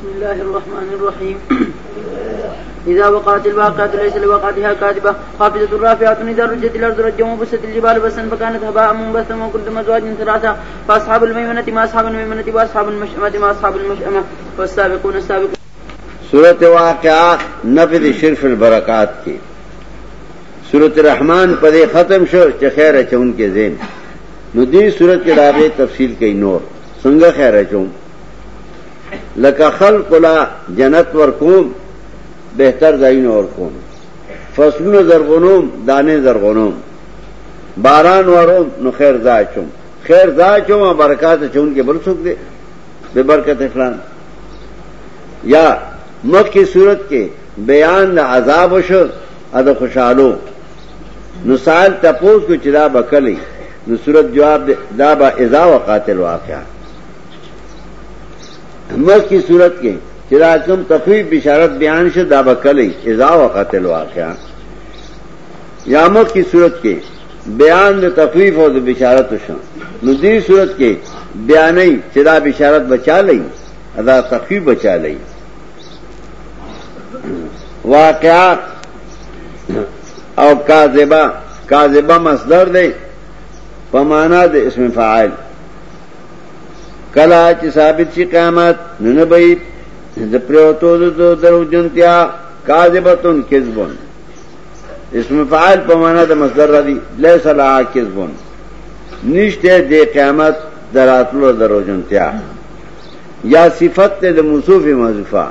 بسم الله الرحمن الرحيم. إذا وقعت الواقعة ليس لوقعتها كاذبة. خافضة رافعة إذا رجت الأرض رجا وبست الجبال بسا فكانت هباء منبثا وكنتم أزواج ثلاثة فأصحاب الميمنة ما أصحاب الميمنة وأصحاب المشأمة ما أصحاب المشأمة. والسابقون السابقون. صورت واقعات نفذ شرف البرکات کی. صورت رحمان پدے ختم شو خیر اچون کے زین ندی صورت کے ڈابے تفصیل کئی نور. سنگ خیر اچون لکا خلق لا جنت ورکوم، بہتر دائن اور کوم فصلون زرغنوم دانے زرغنوم باران وروم نو خیر دا چوم. خیر دا چوم برکات چون کے بل سک دے. بے برکت فلان. یا مکھ کی صورت کے بیان دا عذاب شو اد خوشحالو. نسائل تپوس کو چدا بکلی. نو صورت جواب دا با ازا و قاتل واقعہ. مکھ کی صورت کے چدا کم تفریح بشارت بیان سے دا بکلی ازا و قاتل واقعہ۔ یا کی صورت کے بیان دا تفریف اور بشارت شو۔ ندی صورت کے بیان چدا بشارت بچا لئی ادا تفریح بچا لئی واقعات اور کاذبہ کاذبہ مصدر دے پمانا دے اس میں فعال کلا چی ثابت چی قیامت ننبئی پریوتو دو درو جنتیا کاذبتن کذبن اس میں فعال پمانا دے مصدر ردی لے صلاح کذبن نشتے دے قیامت دراتلو درو جنتیا یا صفت دے مصوف مضفہ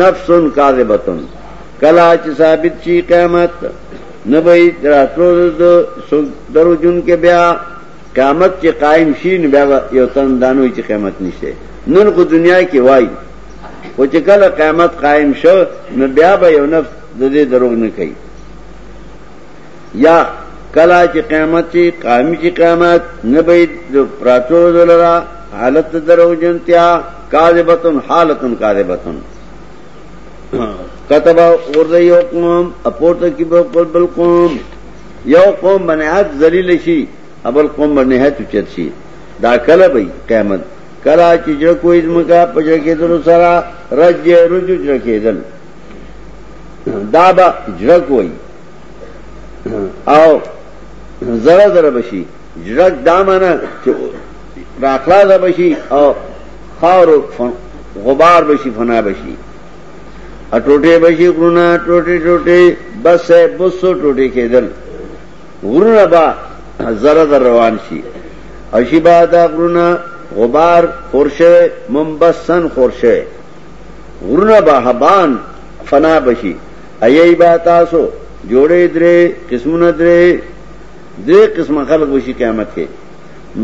نفسن کاذبتن کلا چ ثابت چی قیامت نبئی راتلو درو جن کے بیا قیامت چی قائم شین بیا یو تن دانو چی قیامت نشتے نن کو دنیا کی وائی. وہ چکل قیامت قائم شو نہ بیا با یو نفس ددے دروغ نہ کئی. یا کلا چی قیامت چی، قائم چی قیامت نبئی پراتلو دلرا حالت درو جنتیا، کاذبتن، حالتن کاذبتن. کتبا اردو یو قوم، اپورت کی بل قوم. یو قوم بنیاد ذلیل شی ابل قوم بنیاد اچت شی دا کل بھئی قیمت کلا چجر کوئی مکا پجر کے دل سرا، رج رج اجر کے دل۔ دا با جرک ہوئی او ذرا ذرا بشی۔ جرک دا مانا راخلا دا بشی۔ او خار غبار بشی، فنا بشی۔ اٹوٹے بشی گرونا ٹوٹے ٹوٹے بس ہے بسو، ٹوٹے کے دل۔ گرونا با ذرا در روان شی اشی با دا گرونا غبار خورشے ممبسن خورشے گرونا با حبان فنا بشی ایئی با تاسو جوڑے درے قسم درے درے قسم خلق بشی قیامت کے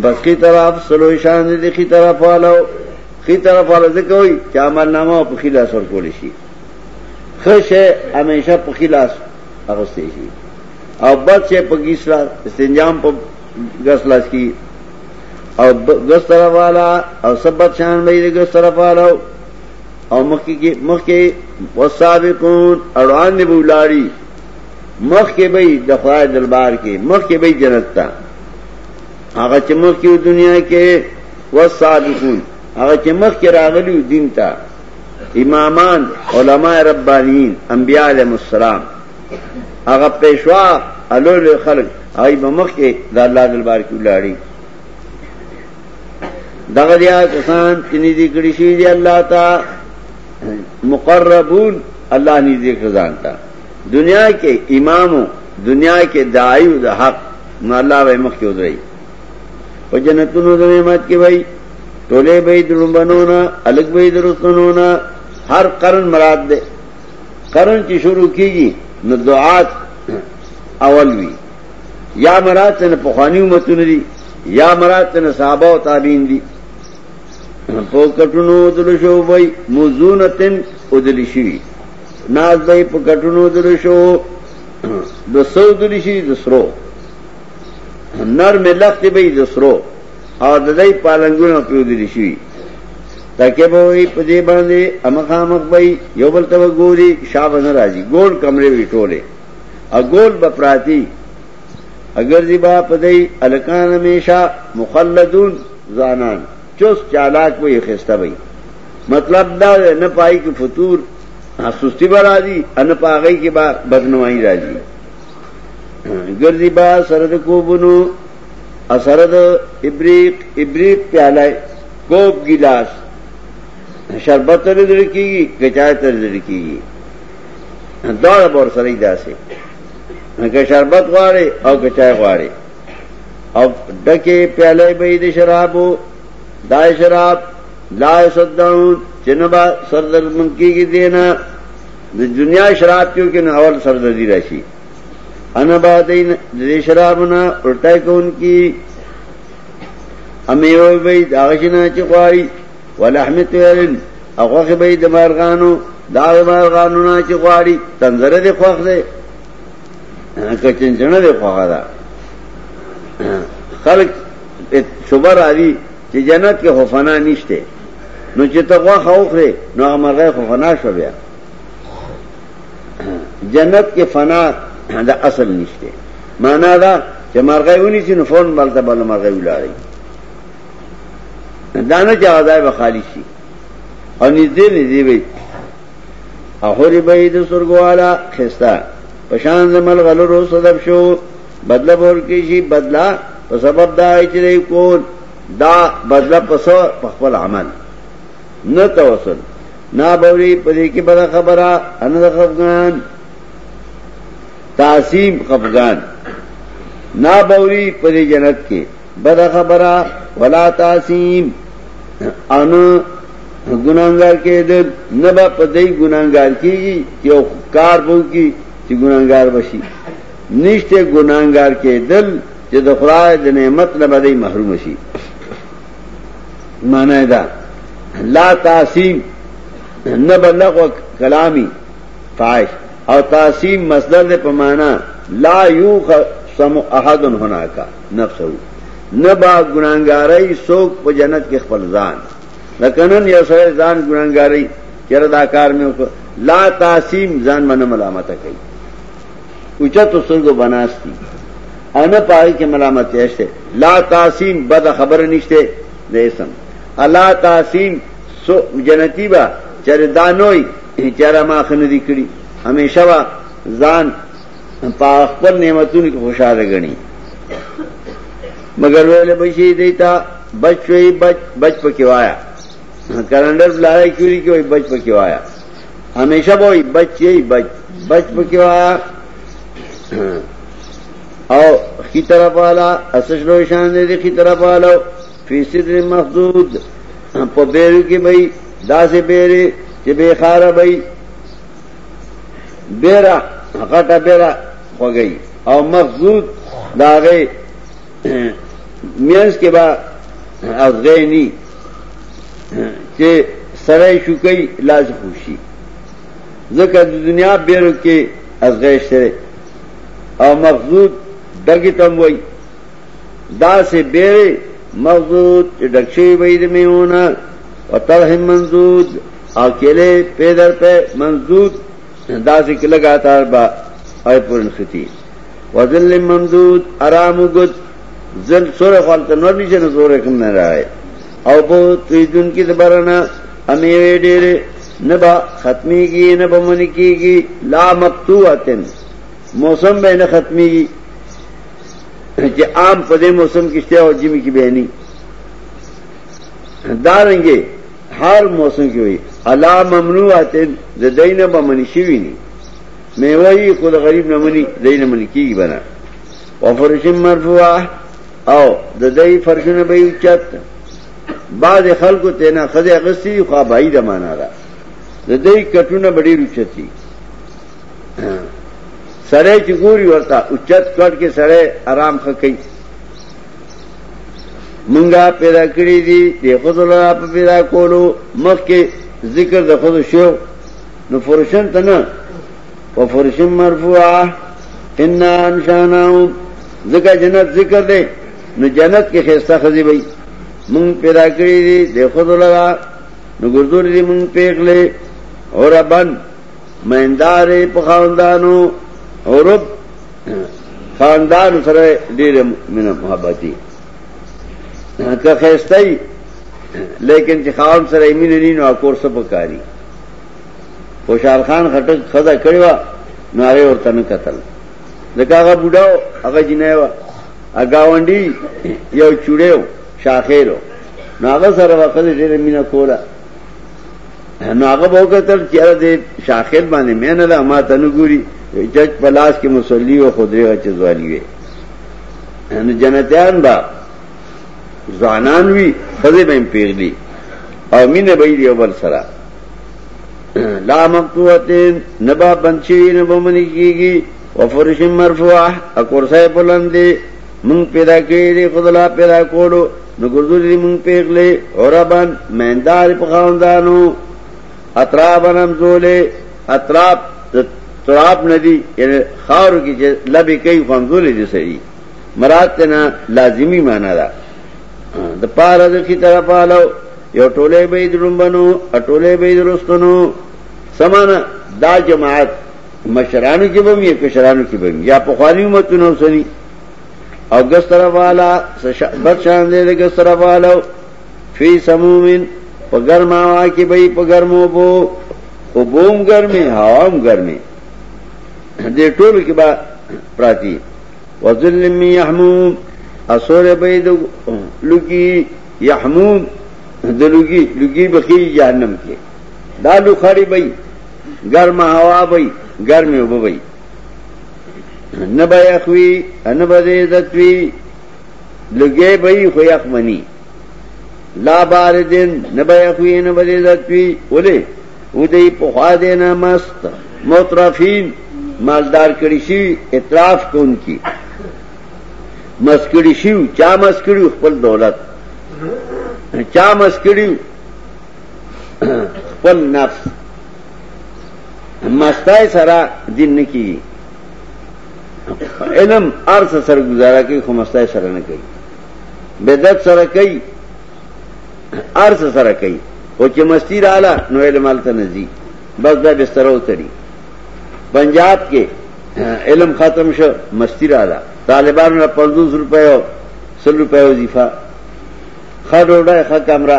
بس کی طرف سلوشان دے کی طرف والو. کی طرف والا ذکر کیا عمل نامہ پخیلا سر کو لشی خش ہے ہمیشہ پخیلاس اگستے ہی اور بد سے پگیسلا استنجام پر گسلاس کی. اور گس طرف والا اور سب بد شان بھائی گس طرف والا اور مکھ کی مکھ کے وسابقون، اڑوان نے بولاڑی مکھ کے بھائی دفاع دربار کے مکھ کے بھائی جنت تھا آگا چمک کی دنیا کے وسابقون، آگا چمک کے راغلی دین تھا امامان، علماء ربانین انبیاء علیہ السلام. اگر پیشوا الول خلق، آئی بمخ کے دا اللہ دلبار کی لاڑی دغدیا کسان چنی دی کڑی شی دی اللہ تا، مقربون اللہ نی دی خزان تا. دنیا کے اماموں دنیا کے دائیو دا حق، نو اللہ بھائی مخ کی ادرائی. و جنتونو دا نعمت کے بھائی ٹولے بھائی درمبنونا الگ بھائی درستنونا ہر کرن مراد دے. کرن کی شروع کی گی نہ دعات اول بھی یا مراد سے نہ پخوانی متن دی، یا مراد سے نہ صحابہ و تعبین دی. پوکٹنو دلشو بھائی موزون تن ادلشی ناز بھائی پکٹنو دلشو دسو دلشی دسرو نر میں لخت بھائی دسرو اور ددئی پالنگوں پہ ادلشی تاکہ بھائی پدے باندھے امخامک بھائی یو بل تب گوری شاہ بن راجی گول کمرے بھی ٹولے. اور گول بپراتی. اگر زبا پدئی الکان ہمیشہ مخلدون زانان. چست چالاک بھائی خستہ بھائی مطلب دا نہ پائی کی فطور سستی برا دی ان پاگئی کے بعد بدنوائی راجی گردی با سرد کو بنو اسرد ابریق ابریق پیالہ کوپ گلاس. شربت تر لڑکی گی، کچائے تر لڑکی گی. دوڑ بور سرئی دا سے. کہ شربت واڑے اور کچائے واڑے اور ڈکے پیالے بئی شراب دائے شراب لائے سداؤن چنبا سردر منکی کی دینا دنیا شراب کیوں کہ اول سردردی راشی انبا دے شراب نہ الٹائے کو ان کی امی بھائی داغشنا چکواری ولحمت ویلن اخوخ بھائی دمارغانو داغ مارغانو نا چکواری تنظر دے خوخ دے کچنچنا دے خوخ دا. خلق شبر آدی چې جنت کې خوفنا نشته نو چې تقوا خوف لري نو هغه خوفنا شو بیا جنت کې فنا دا اصل نشته معنا دا چې مرغې ونی چې نو فون بلته بل مرغې ولاړي دانه چې آزاد به خالی شي او نږدې نږدې وي اخوري به د سرګوالا خستا پشان زمل غلرو صدب شو. بدلا بور کی شي بدلا په سبب دا چې کول دا بدلا پسو خپل عمل. نه توسل نا بوري پدې کې بڑا خبره ان خفغان تعصیم خفغان نا بوري پدې جنت کې بڑا خبره ولا تعصیم ان ګناګار کې د نبا پدې ګناګار کیږي یو کار بو کی. چې ګناګار بشي نشته ګناګار کې دل چې د خدای د نعمت محروم شي معنی دا، لا تعصیم نہ بلغ و کلامی خواہش اور تعصیم مسدر پمانا لا یو سم احد ہونا کا نفس ہو نہ با گناگارئی سوک پ جنت کے فلزان لکنن یا سر زان گناگارئی چرداکار میں لا تعصیم زان من ملامت کئی۔ اچت سرگ بناستی ان پائی کے ملامت ایسے لا تعصیم بد خبر نشتے دیسم اللہ تعصیم سو جنتی با، چر دانوئی چرا ماخ ندی کڑی ہمیشہ با زان پاخپر نعمتون کی خوشحال گنی۔ مگر ویلے بچی دیتا، بچ وی بچ بچ پکوایا کلنڈر لڑائی کیوری کی وہی بچ پکوایا ہمیشہ بوئی بچ یہی بچ بچ پکوایا او کی طرف والا اسشلو شان دے کی طرف والا. فی صدر مخدود په بیرو کې بھائی داسې بیره چې به خاره بھائی بیره غټه بیره خوږی او مخزود داغه مینس کې با از غینی چې سره شوکې لاس خوشي ځکه د دنیا بیرو کې از غیش سره او مخزود دغه تم وای دا سه بیره مغزود ڈکشی بید میں ہونا اور ترہم منزود۔ اکیلے پیدر پہ منزود۔ دا داسک لگاتار با اے پورن خطی۔ وزل ممدود ارام گد۔ زل سور خالت نور نیچے نہ سور کم نہ رہا ہے او بو تیدن کی دبرنا۔ امیوے ڈیرے نبا ختمی کی نبا منی کی گی۔ لا مقتوعتن۔ موسم بے نہ ختمی کہ عام پدے موسم کشتے اور جمی کی بہنی۔ داریں گے ہر موسم کی ہوئی۔ اللہ ممنوع آتے دئی نہ بمنی شیوی نہیں میں وہی خود غریب نہ منی دئی نہ منی کی بنا۔ اور فرشم مرفوا او دئی فرش نہ بھائی اچت۔ بعض خل کو تینا خز اگستی خواب بھائی دمانا رہا دئی کٹو نہ بڑی رچتی سڑے چگوری ورتا اچت کٹ کے سڑے آرام خکئی منگا پیدا کری دی خود اللہ پا پیدا کولو، مخ کے ذکر دا خود شو۔ نو فرشن تنا و فرشن مرفوعا، انا انشاناؤں ذکر جنت ذکر دے، نو جنت کے خیستہ خزی بھئی۔ منگ پیدا کری دی دی خود اللہ نو گردور دی منگ پیک لے اور ابن، مہندار پخاندانو اور خاندان سره ډېر مینه محبتي که خېستای لیکن خاون سره ایمین نه نو اکور سب کاری خوشحال خان خټک خزا کړو نو هغه ورته نه قتل لکه هغه بوډاو هغه جنایو اگاونډي یو چوڑیو، شاخیرو۔ نو هغه سره وخت ډېر مینا کولا۔ نو هغه وکتل چې دې شاخیر باندې مینه له ما ته نګوري جج پلاس کې مصلی او خدای غچ زوالی وي یعنی جنتیان با ځوانان وی خزه به پیغلی او مینه به دی بل سره لا مقتوتین نبا بنچی نبا منی کیگی۔ وفرش مرفوع اکرسای بلندی من پیدا کری کړی خدلا پیدا کولو۔ نو ګرځولې مونږ پیغلې اوربان مهندار په خواندانو اطرابنم زولې اطراب تراب ندی یعنی خارو کی چې لبې کوي خوندولې دي مراد ته لازمی معنا ده د پاره د کی طرف آلو یو ټوله به درومبنو اټوله به درستنو سمانا دا جماعت مشرانو کې بم یا کشرانو کې بم، یا په خواني متونو سني او ګس طرف والا بد شان دې ګس طرف والو فی سمومن په ګرما وا کې به په ګرمو بو۔ او بوم ګرمه هوام ګرمه دې ټول کې با پراتی. وذل می يحموم. اسور بيد لګي يحموم. د لګي لګي بخي جهنم کې. دا لو خړی بې ګرم هوا بې ګرمه وبې نه به اخوي نه به عزت وي. خو یخ منی لا باردن، نه به اخوي نه به عزت وي. ولې؟ و دې په مست، مترفین. مالدار کړي شي اطراف کوونکی مسکړی شو چا مسکړی خپل دولت۔ چا مسکړی خپل نفس۔ مستای سره دین نکی علم ارس سره گزارا کوي خو مستای سره نه کوي بدعت سره کوي ارس سره کوي او چې مستی رااله نو علم الته بس دا بستر وتري پنجاب کې علم ختم شو، مستی رااله طالبانو نه 500 روپے 100 روپے وظیفه خډوډه خ کمره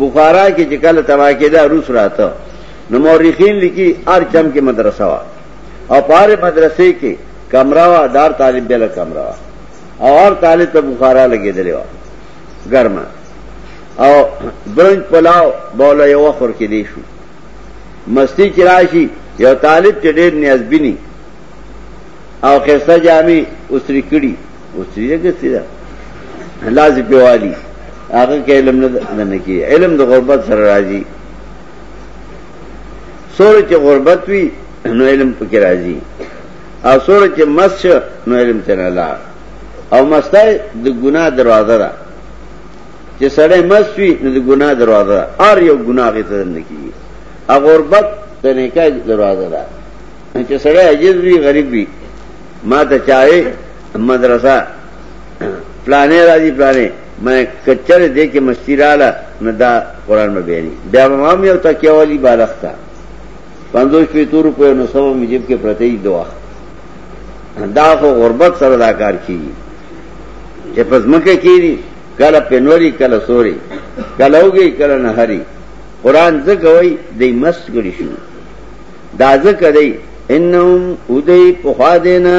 بخارا کې چې کله تبا کېدا روس راته. نو مورخین لیکي ار چم کې مدرسه وا او پاره مدرسې کې کمره وا دار طالب بل کمره وا اور طالب ته بخارا لګېدلې وا ګرمه. او برنج پلاو بوله یو خور کې دی شو. مستی چراشی یو طالب چې ډېر نیاز بینی. او خسته جامي اوسري کړي اسری اوسري دغه ده لازم پیوالي هغه کې علم نه نه کی علم د غربت سره راځي سورې چې غربت وي نو علم پکې راځي او سورې چې مس نو علم ته نه لا او مستای د ګناه دروازه ده. چې سړی مس وي نو د ګناه دروازه ده. ار یو ګناه کې ته نه کیږي او غربت د نیکه دروازه ده چې سړی عجز وي غریب وي ما ته چاہے مدرسہ، پلانے راضی پلانے، میں کچر دے کے مستی رالا نہ دا قرآن میں بیانی۔ بیا مام یو تکیا والی بالغ تھا پندوش پہ تو روپے نو سو مجب کے پرتی دعا۔ دا کو غربت سر اداکار کی۔ چپس مکے کی کل پینوری کل سوری۔ کل ہوگی کل نہری قرآن زک ہوئی دئی مست گڑی شو دا زک دئی انهم ودی په دینا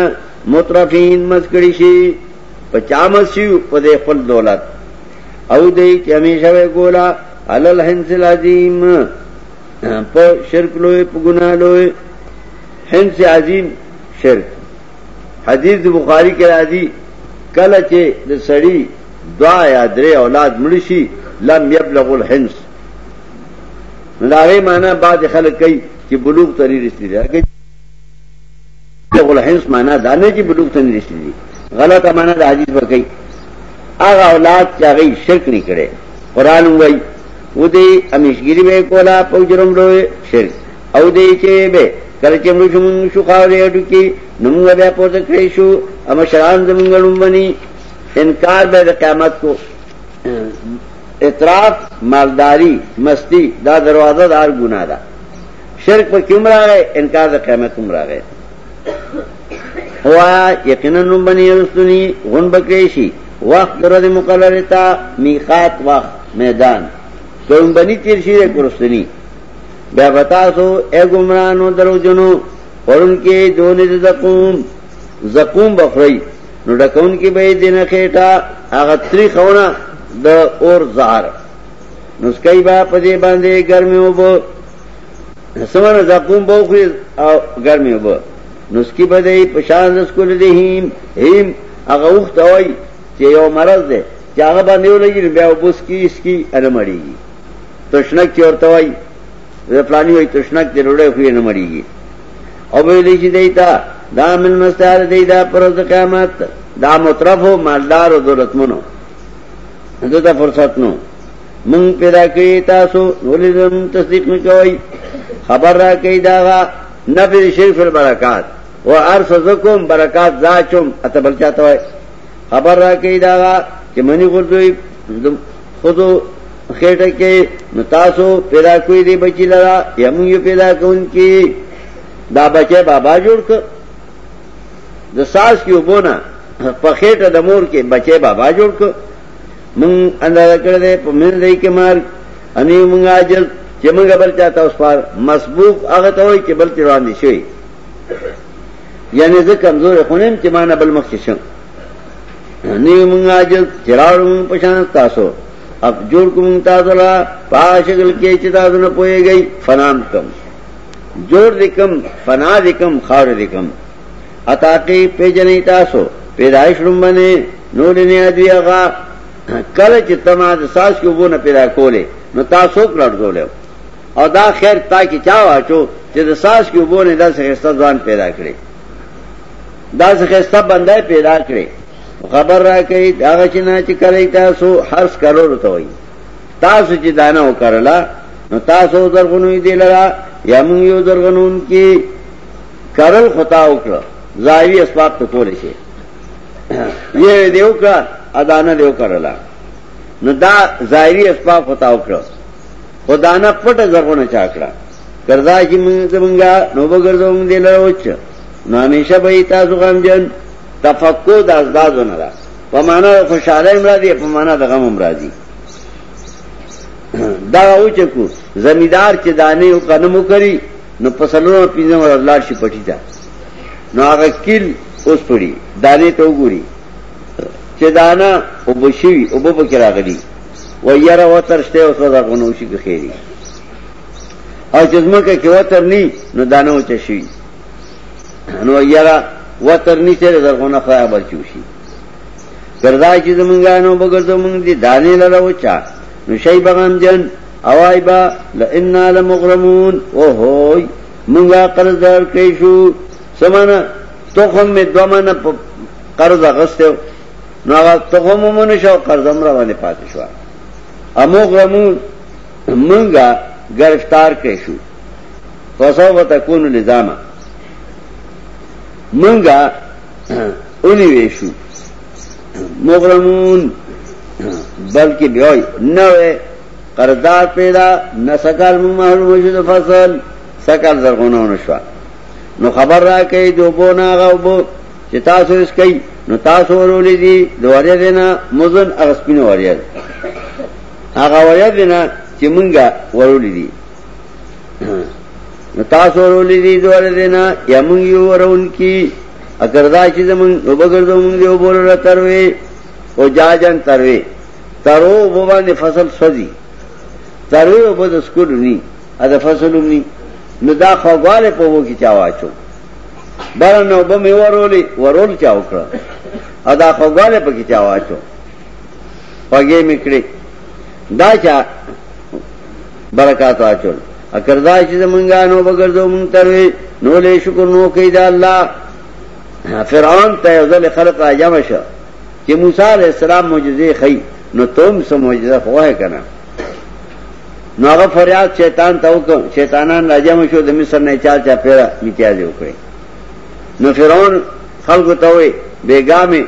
مترفین مسکړی شي پچا مسیو په دې خپل دولت. او دې چې همیشه وې ګولا علل حنس العظیم په شرک لوی په ګناه لوی حنس عظیم شرک. حدیث بخاری کې راځي کله چې د سړی دعا یا درې اولاد مړ شي لم يبلغ الحنس لاغه معنا بعد خلک کوي چې بلوغ تری رسیدي الحنس مانا دانے کی بلوک سے نہیں رشتی غلط مانا دا حدیث پر گئی آگا اولاد چاہ گئی شرک نہیں کرے۔ قرآن ہوئی او دے امیشگیری بے کولا پوجرم روئے شرک۔ او دے چے بے کل چمرو شمون شو خاوری اٹو کی، نمونگا بے پوتا کریشو اما شران زمونگا بنی۔ انکار بے دا قیامت کو۔ اطراف، مالداری، مستی، دا دروازہ دار گناہ دا۔ شرک پر کیوں مرا گئے انکار دا قیامت کم مرا گئے ہوا یقیناً بنی رستنی غن بکریشی، وقت رد مقرر تا میقات وقت میدان۔ کوم بنی تیر شیر کرستنی بیا بتا سو، اے گمرانو درو جنو اور ان کے دونے زقوم۔ زقوم بخری۔ نو ڈکون کی بھائی دن خیٹا، آغا تری خونا دا اور زہر۔ نسکئی با پدے باندے گرمی ہو بو سمن زقوم بخری گرمی ہو نسکی بدے پشان دسکول دے ہیم ہیم، آغا اخت ہوئی چی یو مرض دے. چی آغا باندے ہو لگی نو بیا بس کی اس کی انمڑی گی تشنک چی اور توائی پلانی ہوئی تشنک چی روڑے ہوئی انمڑی گی او ویلی چې دیتا، دا من مستعار دی دا پر قیامت. دا مطرف او مالدار او دولتمنو. دته فرصت نو. مون پیدا کړی تاسو ولزم تصدیق نکوي خبر را کوي دا نفي شرف البرکات. و ارسزکم برکات ذاچم اتبل چاته وای خبر را کوي دا چې منی ورځوي خودو خېټه کې نو تاسو پیدا کوي دی بچی لرا یم یو پیدا کوونکی دا بچے بابا جوڑ کر. دا ساس کی ابونا پخیٹ دا مور کے بچے بابا جوڑ کر. منگ اندازہ کر دے من دے کے مار انی منگ آجل چی منگا بل چاہتا اس پار مسبوق آغتا ہوئی چی بل تیروان دی شوئی. یعنی زی کمزور خونیم چی مانا بل مخششن انی منگ آجل چراڑ منگ پشان تاسو. اب جوڑ کو منگ تاسو لا پا شکل کے چی تاسو نپوئے گئی، فنام کم. جوڑ دکم فنا دکم خاور دکم اتاقی پیجنی تاسو. پیدائش رنبنے نور نیادوی اغا کل چې تما د ساس کې وونه پیدا کولې نو تاسو کړړځول او دا خیر تا کې چا واچو چې د ساس کې وونه د څخه ځوان پیدا کړي دا څخه بندای پیدا کړي خبر را کوي دا چې نه چې کوي تاسو هرڅ کروڑ ته وي تاسو چې دانه وکړلا نو تاسو درغونوي دی لرا، یا مونږ یو درغنون کې کرل خطا وکړه ظاهري اسباب ته کولې شي یہ دیو کړه ادانه دیو کړلا نو دا ظاهري اسباب خطا وکړه خدانه پټ زرغونه چا کړه کردا چې جی موږ زمونږه نو بغرزو موږ دی لرا وچ نو همیشه به تاسو غم غمجن تفقد ازدادونه را په معنا خوشاله امرادي په معنا د غم امرادي دا اوچ کو زمیدار چې دانه او قدمو کری، نو پسلونو پیځم ولار شي پټی دا نو هغه کیل اوس پړي دانه ته وګوري چې دانا او بشوي او په کې راغلي و یاره وترشته او صدا غنو شي کې خيري او چې زمکه کې وتر ني نو دانه او چشي نو یاره وتر ني چې درغونه خراب چوشي ګرځای چې زمونږه نو بغرځو مونږ دي دانه لره وچا نو شی بغم جن اوای با لئنا لمغرمون. او هوی مونږه قرض در کې شو سمانه توخم می دومنه قرض غسته نو هغه توخم مونږ شو قرض امر باندې پاتې شو امغرمون مونږه گرفتار کې شو فسو تكون لزاما مونږه اونې وشو مغرمون بلکہ بیوئی نہ قرضدار پیدا، نہ سکل محروم شد فصل، سکل زرغونه نشوا. نو خبر را کوي دو بو نا غوبو چې تاسو اس کوي نو تاسو ورولې دي دوړې دینا مزن اغسپینو وریا هغه وریا دینا چې مونږه ورولې دي. نو تاسو ورولې دي دینا یا مونږ یو ورون کی اگر دا چې زمون وبګردو مونږ دیو بوله را تروي او جاجن تروي ترو وباندې فصل سوځي. تروي وبد سکول ني، اده فصلوم ني. نو دا خوګاله په وو کې چا واچو. بار نو به می ورولې ورول چا وکړه. ادا خوګاله په کې چا واچو. پګې میکړي دا چا برکات واچول اکر دا چې زمونږه نو بغرزو مونږ تروي نو له شکر نو کوي دا الله فرعون ته ځل خلق را جمع شو. چې موسی عليه السلام معجزې خي نو تم سم معجزه خواه کنه نو هغه فریاد شیطان ته وکړ شیطانان را جمع شو، د مصر نه چال چا پیرا میتیازي وکړي نو فرعون خلکو ته وي بیګامه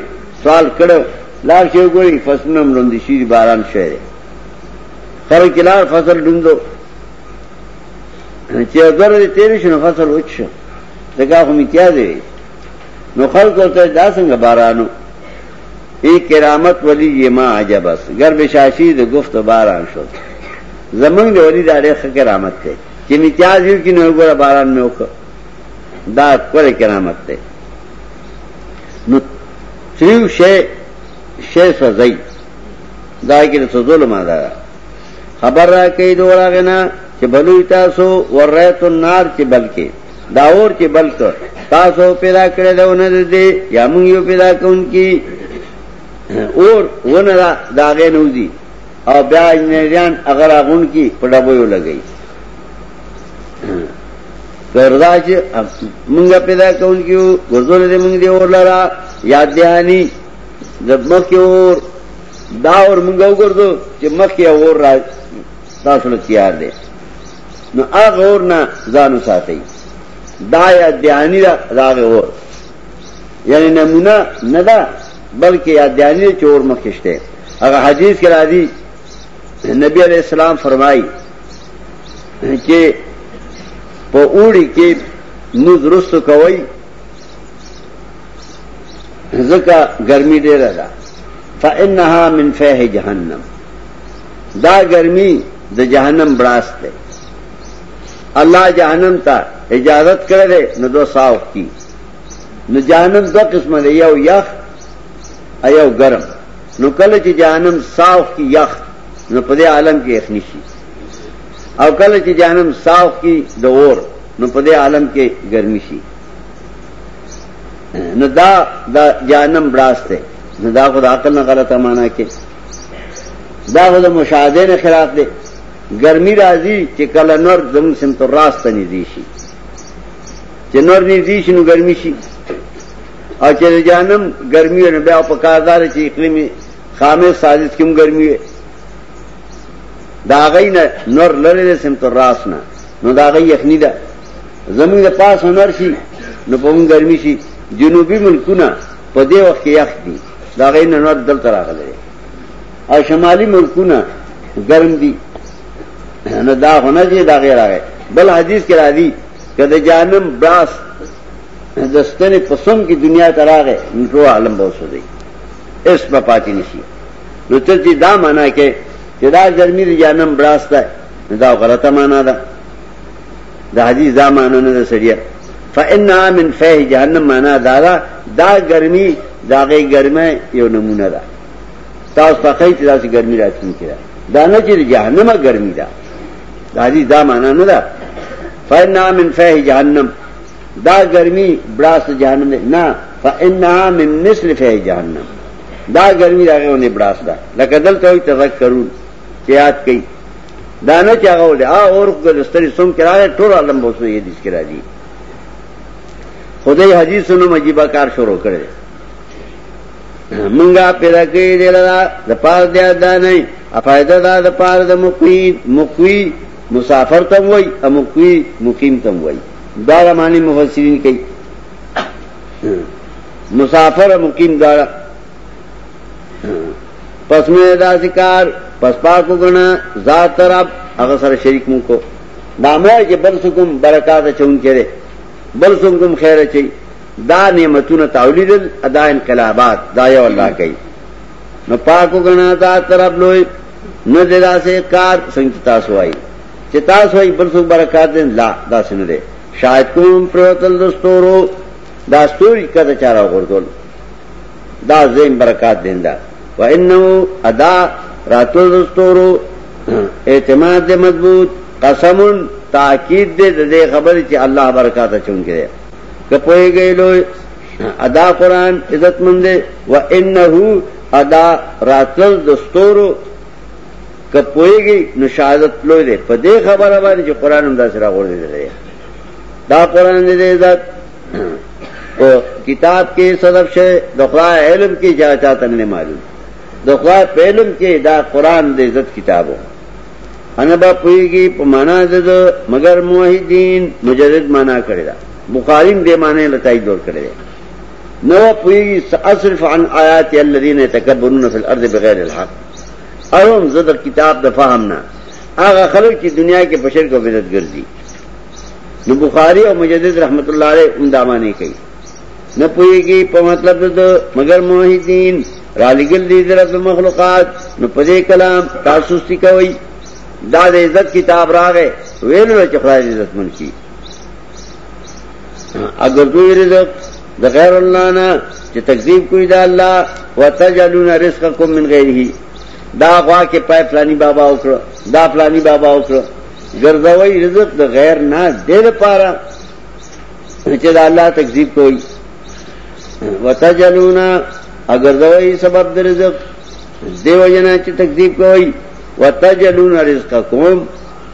سوال کړو لار شو ګوري فصلونه ملوندي شي باران شوی خلک لار فصل ډوندو چې اگر دې تیر شنو فصل وچ دغه هم میتیازي نو خلکو ته دا څنګه بارانو ای کرامت ولی یہ ماں عجب اس گر بشاشی دو گفت باران شد زمنگ ولی دارے کرامت تھے کہ امتیاز یو کی نو گورا باران میں اوکھ دا کور کرامت تھے نو تریو شے شے سزائی دا کی سزول مادا خبر را کئی دورا گنا کہ بلو تاسو ور النار چی بلکے داور چی بلک تاسو پیدا کرے دا انہ دے یا منگیو پیدا کن کی اور ون داغے نوزی اور بیا انجینئریان اگر اغن کی پڑبو لگئی کردا رضا منگا پیدا کون کیو گردول دے منگ دے اور لرا یاد دہانی جب مخ کی اور دا اور منگا گردو چې مخ کی اور را تاسو تیار دے نو هغه اور نه ځانو ساتي دا یاد دهانی دا دا اور. یعنی نمونه نه دا بلکې یاد دهانی چور مخشته هغه حدیث کې راځي، نبی علیہ السلام فرمائی کہ په اوړي کې نو درست کوي ځکه ګرمي ډیره ده. فانها من فیح جهنم. دا ګرمي د جهنم براست ده الله جهنم ته اجازت کړل نو دو صاف کی۔ نو جهنم دو قسمه ده یو یخ، ایو ګرم نو کله چې جهنم صاف کی یخ، نو په دې عالم کې یخنی شي او کله چې جهنم صاف کی د اور، نو په دې عالم کې ګرمي شي نو دا دا جهنم براسته نو دا خو د عقل نه غلطه معنا کې دا خو د مشاهده نه خلاف دی ګرمي راځي چې کله نور زمون سمت راست نه دي شي چې نور نه نو ګرمي شي او چې جهنم ګرمي نه بیا په کاردار چې اقلیمي خامه سازش کوم ګرمي دا غي نه نور لره سمت راست نه نو دا غي یخنی ده زمین د پاس هنر شي نو په مون ګرمي شي جنوبي ملکونه په دې وخت کې یخ دي دا غي نه نور دل تر راغلي او شمالي ملکونه ګرم دي نو دا هنر دي دا غیر راغی بل حدیث کې راځي کله جانم براس دستنه پسم کی دنیا تراغه نو ټول عالم به وسودي اس په پاتې نشي نو ته دا معنا کې، چې دا ګرمي د جانم براس ده دا غلطه معنا ده. دا حدیث دا مانا معنی نه سړیا. فإنها من فیح جهنم معنا دا دا دا ګرمي، دا غي ګرمه یو نمونه ده. تاسو په خې چې داسې ګرمي راځي کړه دا نه چې جهنم ګرمي ده. دا حدیث دا معنی نه ده. فإنها من فیح جهنم. دا ګرمي براس جهنم نه فإنها من مثل فیح جهنم. دا ګرمي راغونه براس ده. لکه دلته تذکرون چې یاد کړئ دانا چاہا ہو لے آ اور دستری سم کرا ہے ٹور عالم بوسو یہ حدیث کرا دی خدای حدیث سنو مجیبہ کار شروع کرے منگا پیدا کئی دے لگا دا پار دیا دا نہیں افائدہ دا دا پار دا مقوی مقوی مسافر تم وئی امقوی مقیم تم وئی۔ دارا مانی مفسرین کئی۔ مسافر مقیم دارا۔ پس میں دا ذکار پس پاکو گنا، ذات رب هغه سره شریک مون کو۔ دا مې چې بل سکم برکات چون کړي بل سکم خیر چي دا نعمتونه تولید ادا انقلابات، دا یو الله کوي نو پاکو گنا، ذات رب لوی نو دلا سے کار څنګه تاسو وای چې تاسو بل سک برکات دین، لا، دا سن دے شاید کوم پروتل دستورو، دا ستوري کده چارا ورغول دا زین برکات دیندا و انه ادا راتو دستورو اعتماد دے مضبوط قسم تاکید دے دے خبر چې الله برکات چون کړي کپوي گئے لو ادا قران عزت مند و انه ادا راتل دستورو کپوي گئی نو شهادت لوی دے. په دې خبره باندې چې قران هم دا سره دا قران دې عزت کتاب کې صدف شه دخلا علم کې جا چاته نه معلوم. دخوا پہلم کے دا قرآن دے عزت کتابوں. انبا پوئیگی پا مانا دے دو مگر موحدین مجرد مانا کرے دا. بخاریم دے مانے لتائی دور کرے دا نو پوئیگی اصرف عن آیات الذین تکبرون فی الارض بغیر الحق. ارم زدر کتاب دفاع ہمنا آغا خلق کی دنیا کے بشر کو بدت گردی نو بخاری اور مجدد رحمت اللہ علیہ ان دامانے کئی نہ پوئیگی پا مطلب دو مگر موحدین رالیگل دی در رب مخلوقات نو پدے کلام تاسوستی کوئی داد عزت کتاب را گئے ویلو چکھا عزت من کی اگر کوئی رزق دا غیر اللہ نا جو تقزیب کوئی دا اللہ و تجلون رزق کو من غیر ہی دا غوا کے پائے فلانی بابا اکڑ دا فلانی بابا اکڑ گردوئی رزق دا غیر نہ دے دا پارا دا اللہ تقزیب کوئی و تجلون اگر دوئی سبب دا رزق. دیو جنا چی تقزیب کوئی و تجلون رزق کوم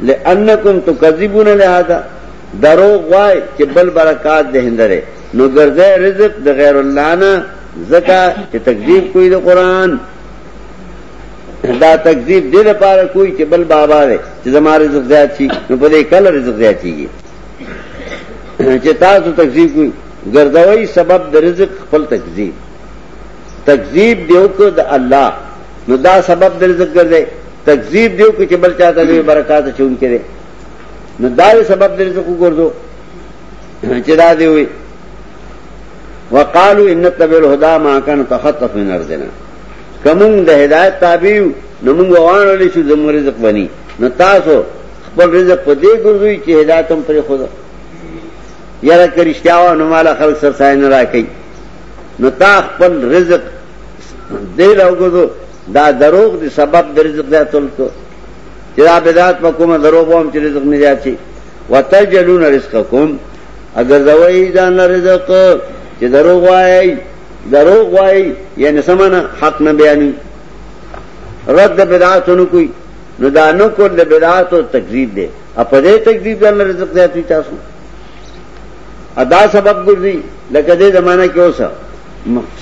لئنکم تکذبون لہذا دروغ وای چې بل برکات ده هندره نو ګرځي رزق د غیر الله نه زکا چې تکذیب کوئی د قران دا تکذیب دې لپاره کوئی چې بل بابا دی چې زماره رزق زیات شي نو په دې کله رزق زیات شي چې تاسو تکذیب کوئی ګرځوي سبب د رزق خپل تکذیب۔ تکذیب دیو کو د الله نو دا سبب د رزق ګرځي تکذیب دیو کو چې بل چاته دې برکات چون کړي نو دار سبب دې څه وګورځو چې دا دی وي وقالو ان تبل الهدى ما كان تخطف من ارضنا۔ کوم د هدایت تابع نو موږ وانه لې شو زموږ رزق بني نو تاسو خپل رزق په دې ګرځوي چې هدایت هم پرې خدا یاره کرشتاو نو مال خلق سر ساين راکې نو تا خپل رزق دې راوګو دا دروغ دی سبب د رزق ذاتل کو چرا بدات پکوم درو بوم چې رزق نه جاچی وتجلون رزقکم. اگر دوی ځان رزق، چې درو وای درو وای یعنی سمانه حق نه بیانې رد بدعاتونو کوي نو دا نو کول د بدعات او تکذیب دی په دې تکذیب ځان رزق دی تاسو. ادا سبب ګرځي لکه دې زمانہ کې اوسه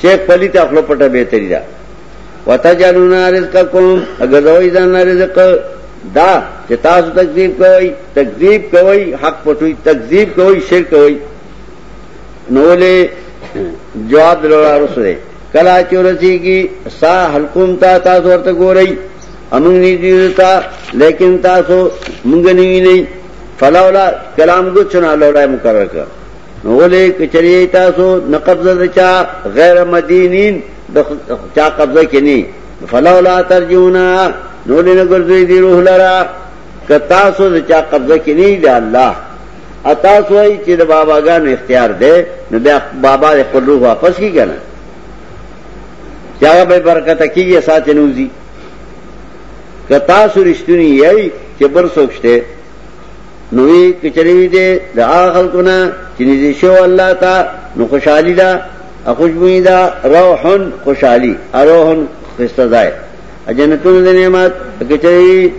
شیخ پلی ته خپل پټه به تری دا. وتجلون رزقکم اگر دوی ځان رزق، دا چې تاسو تکذیب کوئ تکذیب کوئ حق پټوي تکذیب کوئ شرک کوئ نو له جواب دلورا رسره کلا چورسی کی سا حلقوم تا تاسو ورته ګورئ امنګ ني دیتا لیکن تاسو مونږ نه نه فلولا کلام کو چنا لوړای مقرر کړ نو له کچری تاسو نقبضه چا غیر مدینین د چا قبضه کینی فلولا ترجونا نو لینا گرزوی دی روح لرا۔ کتاسو دا چا قبضہ کی نہیں دا اللہ۔ اتاسو ای چې د باباګانو اختیار دی نو بیا بابا د خپل روح واپس کی کنه چاغه به برکت کیږي ساتھ نوزی. کتاسو رښتونی یی چې بر سوچته نوې کچری دې د اخل کنا چې نږدې شو الله تا، نو خوشحالي دا خوشبوئی دا، روحن خوشحالی، اروحن خستدای جنتون د نعمت کچری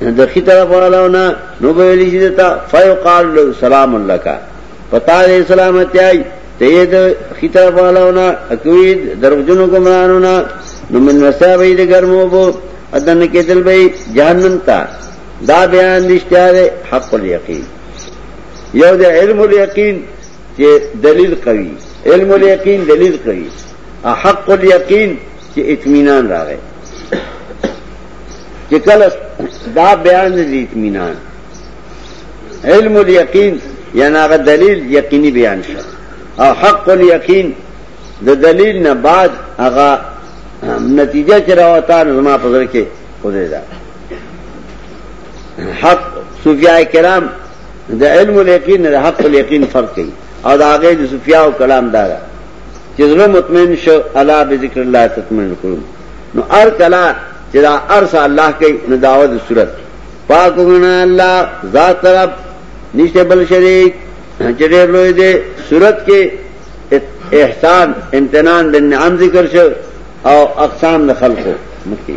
د خي طرف والاونا نو به ویلی شي جی تا فیقال له سلام لك پتا دې سلامتی آی ته د خي طرف والاونا اکوید دروځونو ګمرانونا نو من وسابې د ګرمو بو، ادن کې دل به جهنم تا۔ دا بیان دشتاره حق الیقین۔ یو د علم الیقین چې دلیل قوی، علم الیقین دلیل قوی۔ حق الیقین چې اطمینان راغی کہ کل دا بیان دی اطمینان. علم الیقین یعنی اگر دلیل یقینی بیان شد. اور حق الیقین، دا دلیل نہ بعد اگا نتیجہ چراوتا نظما پذر کے خدے دا. حق صوفیاء کرام، دا علم الیقین، دا حق الیقین فرق کی اور دا آگے دا صوفیاء و کلام دارا چیزلو مطمئن شو اللہ بذکر اللہ تطمئن کرون نو ار کلا چدا عرص اللہ کے نداوت صورت. پاک گنا اللہ ذات طرف نیچے بل شریک چڑے لوئے دے صورت کے احسان، امتنان بن عام ذکر شو، او اقسام دخل کو، مکی.